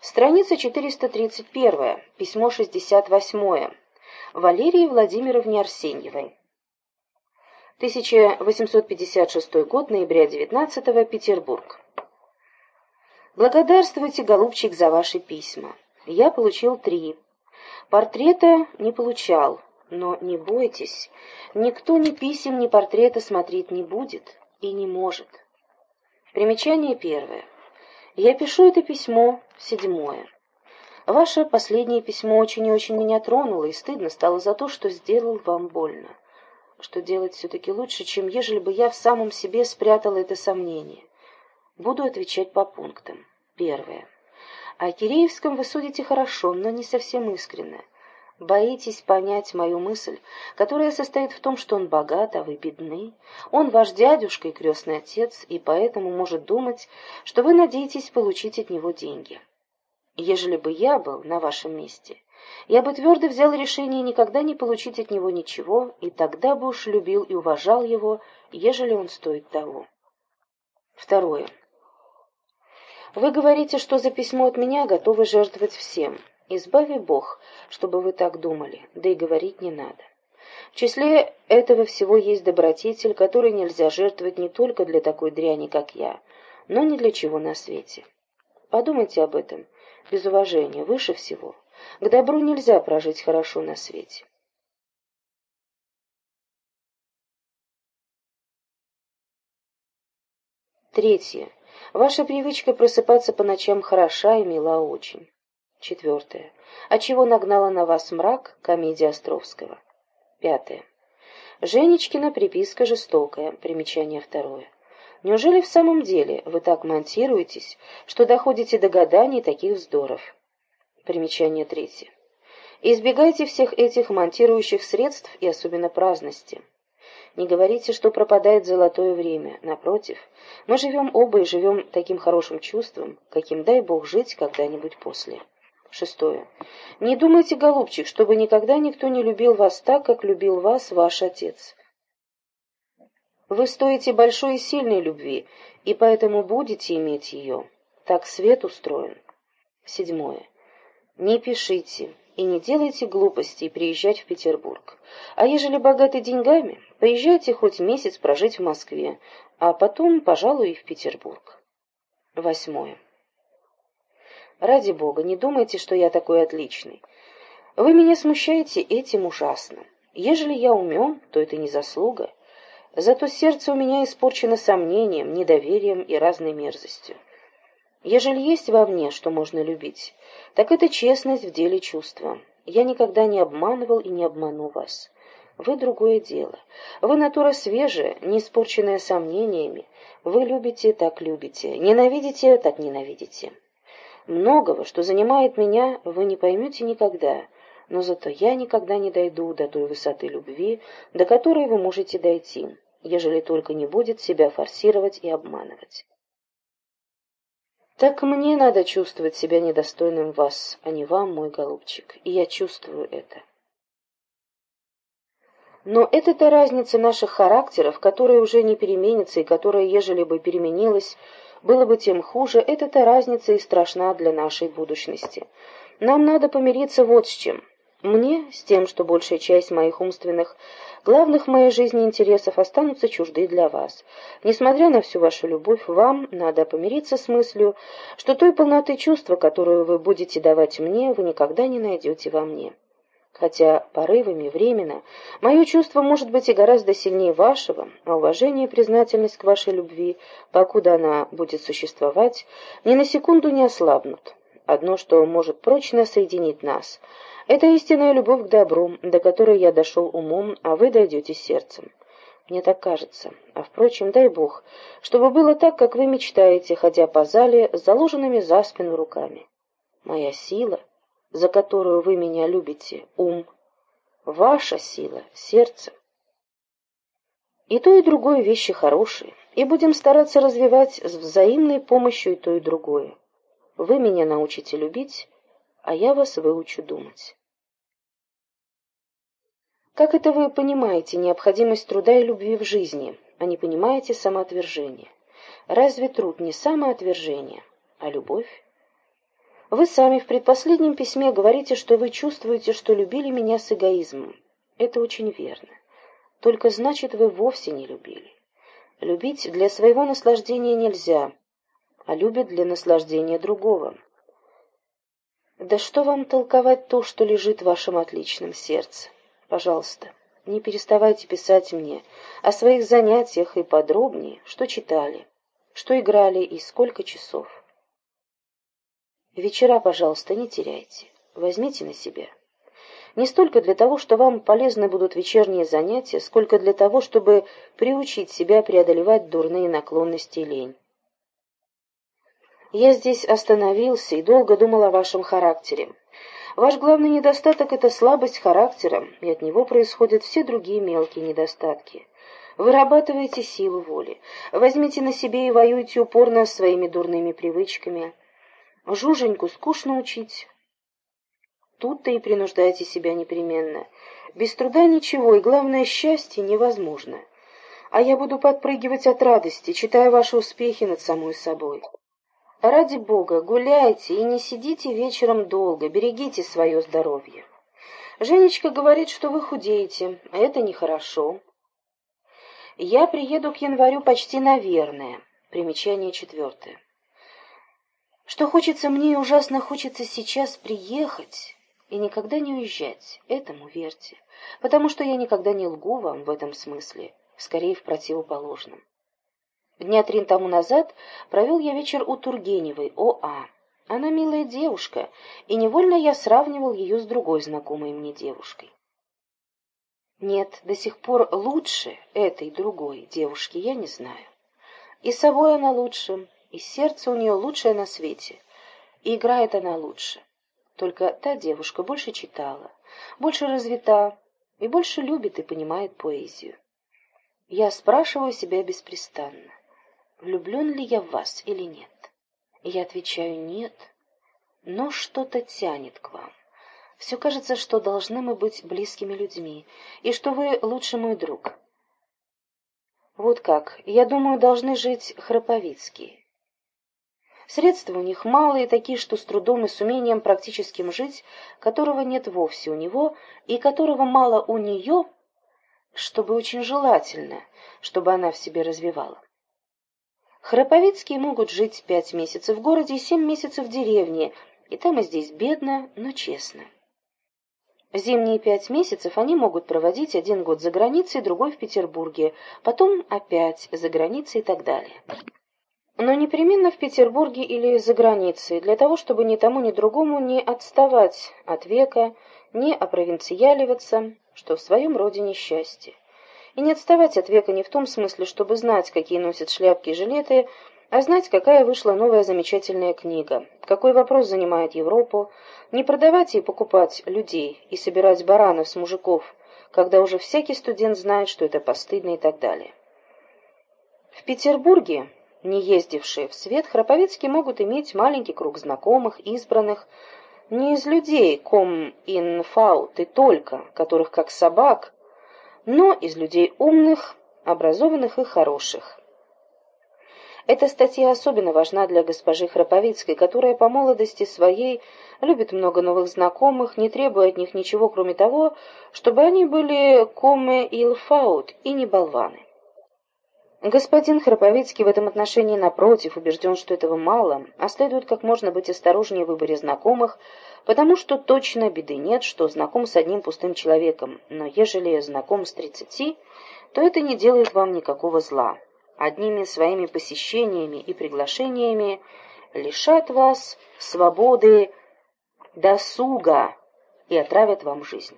Страница 431, письмо 68. Валерии Владимировне Арсеньевой. 1856 год, ноября 19 Петербург. Благодарствуйте, голубчик, за ваши письма. Я получил три. Портрета не получал, но не бойтесь, никто ни писем, ни портрета смотреть не будет и не может. Примечание первое. Я пишу это письмо седьмое. Ваше последнее письмо очень и очень меня тронуло, и стыдно стало за то, что сделал вам больно. Что делать все-таки лучше, чем ежели бы я в самом себе спрятала это сомнение. Буду отвечать по пунктам. Первое. О Киреевском вы судите хорошо, но не совсем искренне. Боитесь понять мою мысль, которая состоит в том, что он богат, а вы бедны. Он ваш дядюшка и крестный отец, и поэтому может думать, что вы надеетесь получить от него деньги. Ежели бы я был на вашем месте, я бы твердо взял решение никогда не получить от него ничего, и тогда бы уж любил и уважал его, ежели он стоит того. Второе. Вы говорите, что за письмо от меня готовы жертвовать всем. Избави Бог, чтобы вы так думали, да и говорить не надо. В числе этого всего есть добродетель, который нельзя жертвовать не только для такой дряни, как я, но ни для чего на свете. Подумайте об этом, без уважения, выше всего. К добру нельзя прожить хорошо на свете. Третье. Ваша привычка просыпаться по ночам хороша и мила очень. Четвертое. А чего нагнала на вас мрак? Комедия Островского. Пятое. Женечкина приписка жестокая. Примечание второе. Неужели в самом деле вы так монтируетесь, что доходите до гаданий таких вздоров? Примечание третье. Избегайте всех этих монтирующих средств и особенно праздности. Не говорите, что пропадает золотое время. Напротив, мы живем оба и живем таким хорошим чувством, каким дай Бог жить когда-нибудь после. Шестое. Не думайте, голубчик, чтобы никогда никто не любил вас так, как любил вас ваш отец. Вы стоите большой и сильной любви, и поэтому будете иметь ее. Так свет устроен. Седьмое. Не пишите и не делайте глупостей приезжать в Петербург. А ежели богаты деньгами, поезжайте хоть месяц прожить в Москве, а потом, пожалуй, и в Петербург. Восьмое. Ради бога, не думайте, что я такой отличный. Вы меня смущаете этим ужасно. Ежели я умен, то это не заслуга. Зато сердце у меня испорчено сомнением, недоверием и разной мерзостью. Ежели есть во мне, что можно любить, так это честность в деле чувства. Я никогда не обманывал и не обману вас. Вы другое дело. Вы натура свежая, не испорченная сомнениями. Вы любите, так любите. Ненавидите, так ненавидите. Многого, что занимает меня, вы не поймете никогда, но зато я никогда не дойду до той высоты любви, до которой вы можете дойти, ежели только не будет себя форсировать и обманывать. Так мне надо чувствовать себя недостойным вас, а не вам, мой голубчик, и я чувствую это. Но это-то разница наших характеров, которая уже не переменится и которая, ежели бы переменилась, было бы тем хуже, эта-то разница и страшна для нашей будущности. Нам надо помириться вот с чем. Мне с тем, что большая часть моих умственных, главных в моей жизни интересов останутся чужды для вас. Несмотря на всю вашу любовь, вам надо помириться с мыслью, что той полноты чувства, которую вы будете давать мне, вы никогда не найдете во мне хотя порывами временно, мое чувство может быть и гораздо сильнее вашего, а уважение и признательность к вашей любви, покуда она будет существовать, ни на секунду не ослабнут. Одно, что может прочно соединить нас, это истинная любовь к добру, до которой я дошел умом, а вы дойдете сердцем. Мне так кажется. А впрочем, дай Бог, чтобы было так, как вы мечтаете, ходя по зале с заложенными за спину руками. Моя сила — за которую вы меня любите, ум. Ваша сила — сердце. И то, и другое вещи хорошие, и будем стараться развивать с взаимной помощью и то, и другое. Вы меня научите любить, а я вас выучу думать. Как это вы понимаете необходимость труда и любви в жизни, а не понимаете самоотвержение? Разве труд не самоотвержение, а любовь? Вы сами в предпоследнем письме говорите, что вы чувствуете, что любили меня с эгоизмом. Это очень верно. Только значит, вы вовсе не любили. Любить для своего наслаждения нельзя, а любят для наслаждения другого. Да что вам толковать то, что лежит в вашем отличном сердце? Пожалуйста, не переставайте писать мне о своих занятиях и подробнее, что читали, что играли и сколько часов. Вечера, пожалуйста, не теряйте. Возьмите на себя. Не столько для того, что вам полезны будут вечерние занятия, сколько для того, чтобы приучить себя преодолевать дурные наклонности и лень. Я здесь остановился и долго думал о вашем характере. Ваш главный недостаток — это слабость характера, и от него происходят все другие мелкие недостатки. Вырабатывайте силу воли, возьмите на себе и воюйте упорно своими дурными привычками — Жуженьку скучно учить. Тут-то и принуждайте себя непременно. Без труда ничего, и главное, счастье невозможно. А я буду подпрыгивать от радости, читая ваши успехи над самой собой. Ради Бога, гуляйте и не сидите вечером долго, берегите свое здоровье. Женечка говорит, что вы худеете, а это нехорошо. Я приеду к январю почти наверное. Примечание четвертое. Что хочется мне и ужасно хочется сейчас приехать и никогда не уезжать, этому верьте, потому что я никогда не лгу вам в этом смысле, скорее в противоположном. Дня три тому назад провел я вечер у Тургеневой, О.А. Она милая девушка, и невольно я сравнивал ее с другой знакомой мне девушкой. Нет, до сих пор лучше этой другой девушки я не знаю. И собой она лучше, и сердце у нее лучшее на свете, и играет она лучше. Только та девушка больше читала, больше развита и больше любит и понимает поэзию. Я спрашиваю себя беспрестанно, влюблен ли я в вас или нет. Я отвечаю «нет», но что-то тянет к вам. Все кажется, что должны мы быть близкими людьми, и что вы лучше мой друг. Вот как, я думаю, должны жить Храповицкие. Средства у них малые, такие, что с трудом и с умением практическим жить, которого нет вовсе у него, и которого мало у нее, чтобы очень желательно, чтобы она в себе развивала. Храповицкие могут жить пять месяцев в городе и семь месяцев в деревне, и там и здесь бедно, но честно. Зимние пять месяцев они могут проводить один год за границей, другой в Петербурге, потом опять за границей и так далее но непременно в Петербурге или за границей, для того, чтобы ни тому, ни другому не отставать от века, не опровинциаливаться, что в своем роде несчастье. И не отставать от века не в том смысле, чтобы знать, какие носят шляпки и жилеты, а знать, какая вышла новая замечательная книга, какой вопрос занимает Европу, не продавать и покупать людей и собирать баранов с мужиков, когда уже всякий студент знает, что это постыдно и так далее. В Петербурге не ездившие в свет, Храповицкие могут иметь маленький круг знакомых, избранных, не из людей, ком ин фаут и только, которых как собак, но из людей умных, образованных и хороших. Эта статья особенно важна для госпожи Храповицкой, которая по молодости своей любит много новых знакомых, не требуя от них ничего, кроме того, чтобы они были коме ил фаут и не болваны. Господин Храповицкий в этом отношении, напротив, убежден, что этого мало, а следует как можно быть осторожнее в выборе знакомых, потому что точно беды нет, что знаком с одним пустым человеком, но ежели знаком с тридцати, то это не делает вам никакого зла. Одними своими посещениями и приглашениями лишат вас свободы досуга и отравят вам жизнь.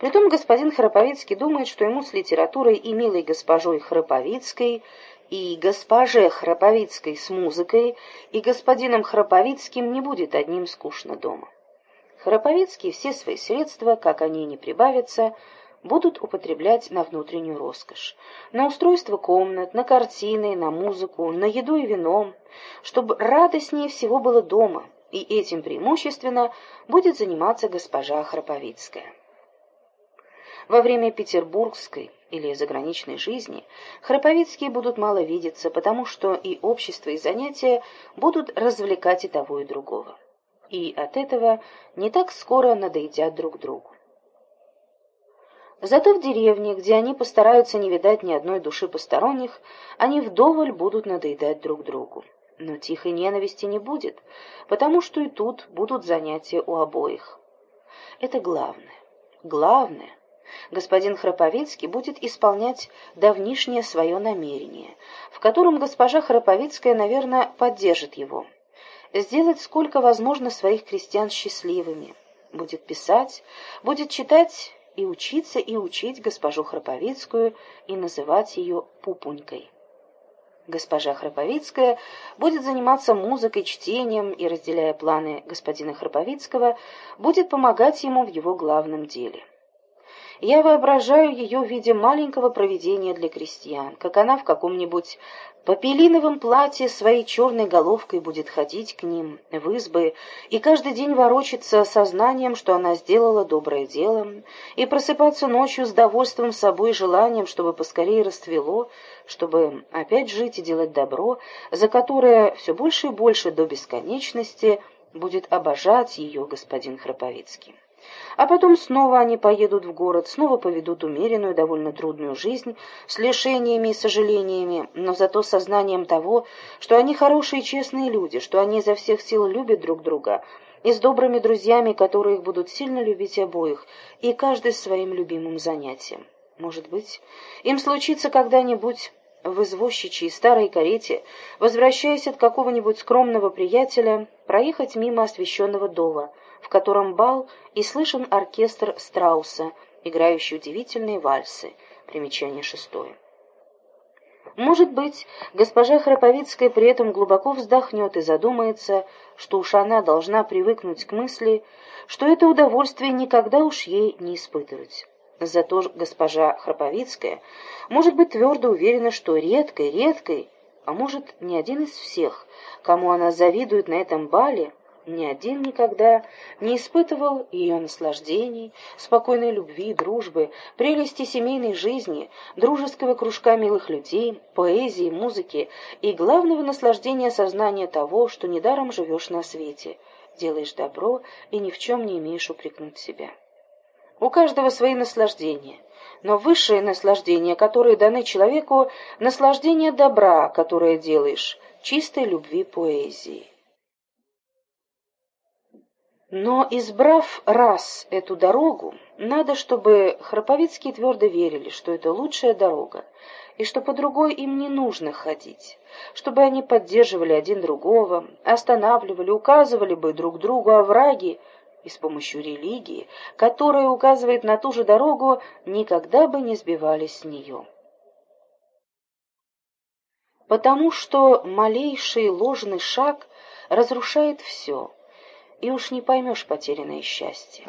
Притом господин Храповицкий думает, что ему с литературой и милой госпожой Храповицкой, и госпоже Храповицкой с музыкой, и господином Храповицким не будет одним скучно дома. Храповицкие все свои средства, как они не прибавятся, будут употреблять на внутреннюю роскошь, на устройство комнат, на картины, на музыку, на еду и вино, чтобы радостнее всего было дома, и этим преимущественно будет заниматься госпожа Храповицкая. Во время петербургской или заграничной жизни храповицкие будут мало видеться, потому что и общество, и занятия будут развлекать и того, и другого. и от этого не так скоро надоедят друг другу. Зато в деревне, где они постараются не видать ни одной души посторонних, они вдоволь будут надоедать друг другу. Но тихой ненависти не будет, потому что и тут будут занятия у обоих. Это главное. Главное. Господин Храповицкий будет исполнять давнишнее свое намерение, в котором госпожа Храповицкая, наверное, поддержит его. Сделать сколько возможно своих крестьян счастливыми. Будет писать, будет читать и учиться и учить госпожу Храповицкую и называть ее Пупунькой. Госпожа Храповицкая будет заниматься музыкой, чтением и, разделяя планы господина Храповицкого, будет помогать ему в его главном деле. Я воображаю ее в виде маленького провидения для крестьян, как она в каком-нибудь попелиновом платье своей черной головкой будет ходить к ним в избы и каждый день ворочаться сознанием, что она сделала доброе дело, и просыпаться ночью с довольством собой и желанием, чтобы поскорее расцвело, чтобы опять жить и делать добро, за которое все больше и больше до бесконечности будет обожать ее господин Храповицкий. А потом снова они поедут в город, снова поведут умеренную, довольно трудную жизнь, с лишениями и сожалениями, но зато сознанием того, что они хорошие и честные люди, что они изо всех сил любят друг друга, и с добрыми друзьями, которые их будут сильно любить обоих, и каждый своим любимым занятием. Может быть, им случится когда-нибудь в извозчичьей старой карете, возвращаясь от какого-нибудь скромного приятеля, проехать мимо освещенного дома, в котором бал и слышен оркестр Страуса, играющий удивительные вальсы. Примечание шестое. Может быть, госпожа Храповицкая при этом глубоко вздохнет и задумается, что уж она должна привыкнуть к мысли, что это удовольствие никогда уж ей не испытывать. Зато госпожа Храповицкая может быть твердо уверена, что редкой, редкой, а может, не один из всех, кому она завидует на этом бале, ни один никогда не испытывал ее наслаждений, спокойной любви, дружбы, прелести семейной жизни, дружеского кружка милых людей, поэзии, музыки и главного наслаждения сознания того, что недаром живешь на свете, делаешь добро и ни в чем не имеешь упрекнуть себя. У каждого свои наслаждения, но высшее наслаждение, которое даны человеку, наслаждение добра, которое делаешь, чистой любви поэзии. Но, избрав раз эту дорогу, надо, чтобы Храповицкие твердо верили, что это лучшая дорога, и что по другой им не нужно ходить, чтобы они поддерживали один другого, останавливали, указывали бы друг другу овраги, и с помощью религии, которая указывает на ту же дорогу, никогда бы не сбивались с нее. Потому что малейший ложный шаг разрушает все — и уж не поймешь потерянное счастье.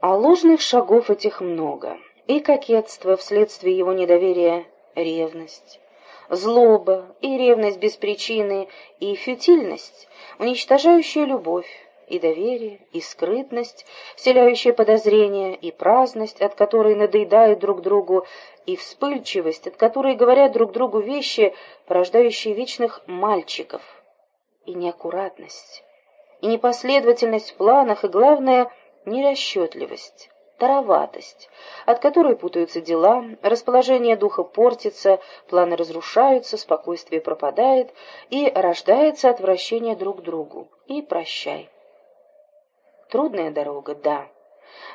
А ложных шагов этих много, и кокетство вследствие его недоверия — ревность, злоба и ревность без причины, и фютильность, уничтожающая любовь, и доверие, и скрытность, вселяющая подозрение, и праздность, от которой надоедают друг другу, и вспыльчивость, от которой говорят друг другу вещи, порождающие вечных мальчиков, и неаккуратность и непоследовательность в планах, и, главное, нерасчетливость, тароватость, от которой путаются дела, расположение духа портится, планы разрушаются, спокойствие пропадает, и рождается отвращение друг к другу. И прощай. Трудная дорога, да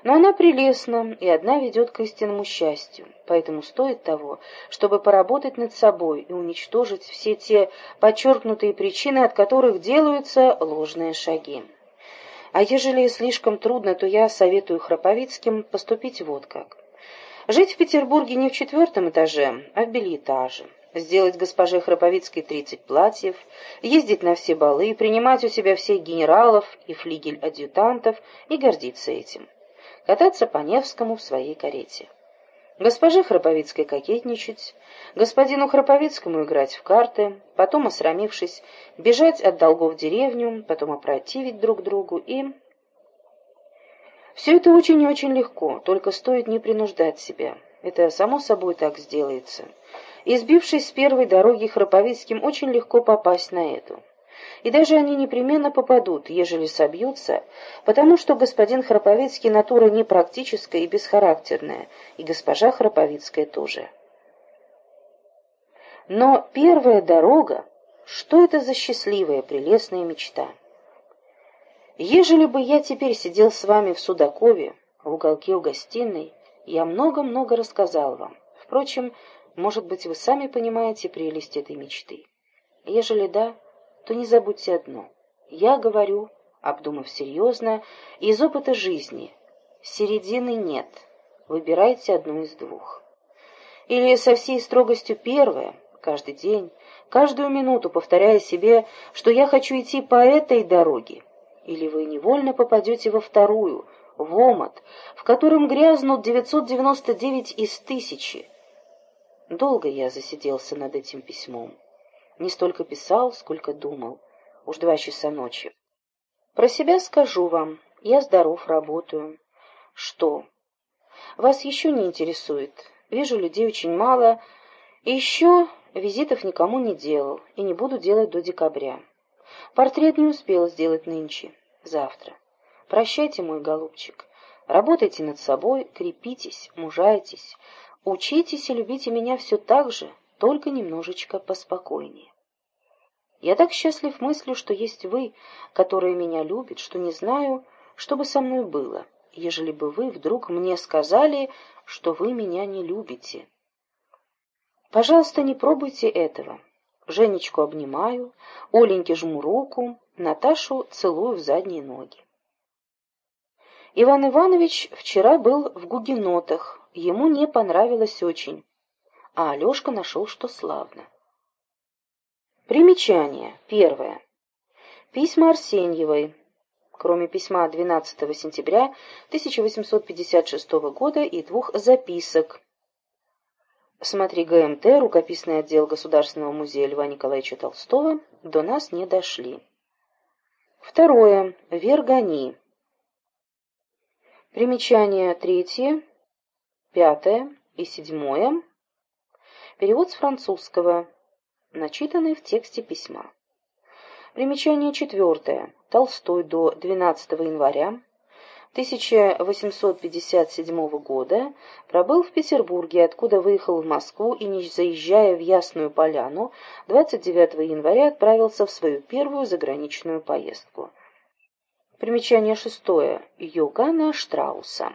но она прелестна, и одна ведет к истинному счастью, поэтому стоит того, чтобы поработать над собой и уничтожить все те подчеркнутые причины, от которых делаются ложные шаги. А ежели слишком трудно, то я советую Храповицким поступить вот как. Жить в Петербурге не в четвертом этаже, а в бельэтаже сделать госпоже Храповицкой тридцать платьев, ездить на все балы, принимать у себя всех генералов и флигель-адъютантов и гордиться этим кататься по Невскому в своей карете. Госпоже Храповицкой кокетничать, господину Храповицкому играть в карты, потом, осрамившись, бежать от долгов в деревню, потом опротивить друг другу и... Все это очень и очень легко, только стоит не принуждать себя. Это само собой так сделается. Избившись с первой дороги Храповицким, очень легко попасть на эту. И даже они непременно попадут, ежели собьются, потому что господин Храповицкий натура непрактическая и бесхарактерная, и госпожа Храповицкая тоже. Но первая дорога, что это за счастливая, прелестная мечта? Ежели бы я теперь сидел с вами в Судакове, в уголке у гостиной, я много-много рассказал вам. Впрочем, может быть, вы сами понимаете прелесть этой мечты. Ежели да, то не забудьте одно. Я говорю, обдумав серьезно, из опыта жизни. Середины нет. Выбирайте одну из двух. Или со всей строгостью первое, каждый день, каждую минуту повторяя себе, что я хочу идти по этой дороге. Или вы невольно попадете во вторую, в омут, в котором грязнут 999 из тысячи. Долго я засиделся над этим письмом. Не столько писал, сколько думал. Уж два часа ночи. Про себя скажу вам. Я здоров, работаю. Что? Вас еще не интересует. Вижу людей очень мало. И еще визитов никому не делал. И не буду делать до декабря. Портрет не успел сделать нынче. Завтра. Прощайте, мой голубчик. Работайте над собой, крепитесь, мужайтесь. Учитесь и любите меня все так же, только немножечко поспокойнее. Я так счастлив мыслью, что есть вы, которые меня любят, что не знаю, что бы со мной было, ежели бы вы вдруг мне сказали, что вы меня не любите. Пожалуйста, не пробуйте этого. Женечку обнимаю, Оленьке жму руку, Наташу целую в задние ноги. Иван Иванович вчера был в гугенотах, ему не понравилось очень, а Алешка нашел, что славно. Примечание. Первое. Письма Арсеньевой. Кроме письма 12 сентября 1856 года и двух записок. Смотри ГМТ, рукописный отдел Государственного музея Льва Николаевича Толстого, до нас не дошли. Второе. Вергани. Примечание третье, пятое и седьмое. Перевод с французского, начитанный в тексте письма. Примечание четвертое. Толстой до 12 января 1857 года пробыл в Петербурге, откуда выехал в Москву и, не заезжая в Ясную Поляну, 29 января отправился в свою первую заграничную поездку. Примечание шестое. Йоганна Штрауса.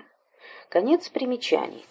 Конец примечаний.